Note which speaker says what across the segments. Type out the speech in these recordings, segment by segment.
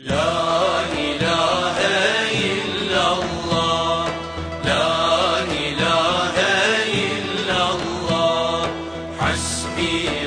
Speaker 1: لا إله إلا الله. لا إله إلا الله. حسبي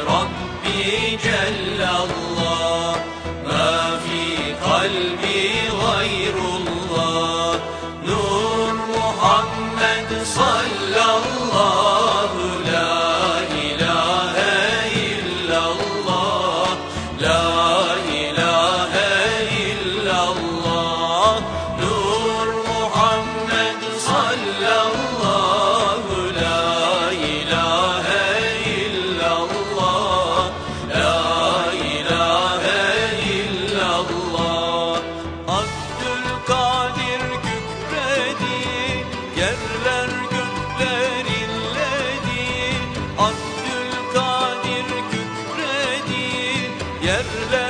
Speaker 1: yerler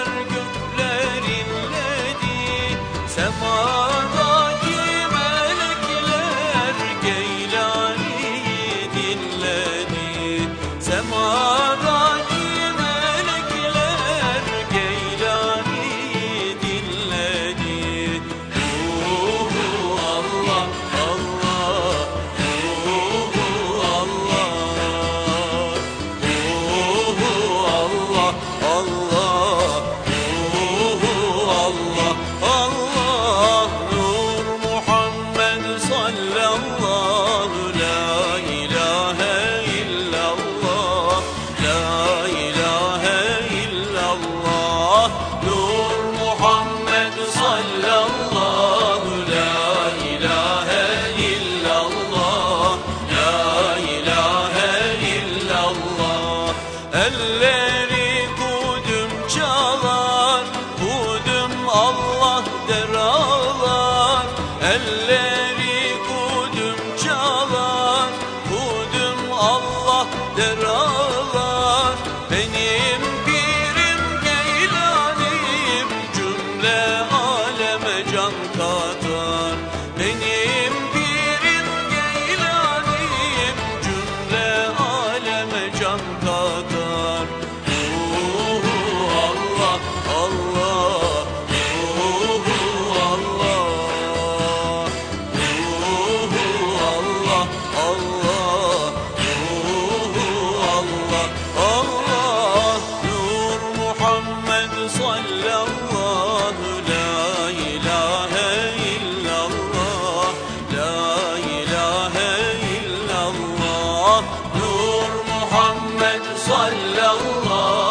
Speaker 1: Allah der 善良啊！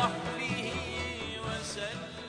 Speaker 1: وصحبه وسلم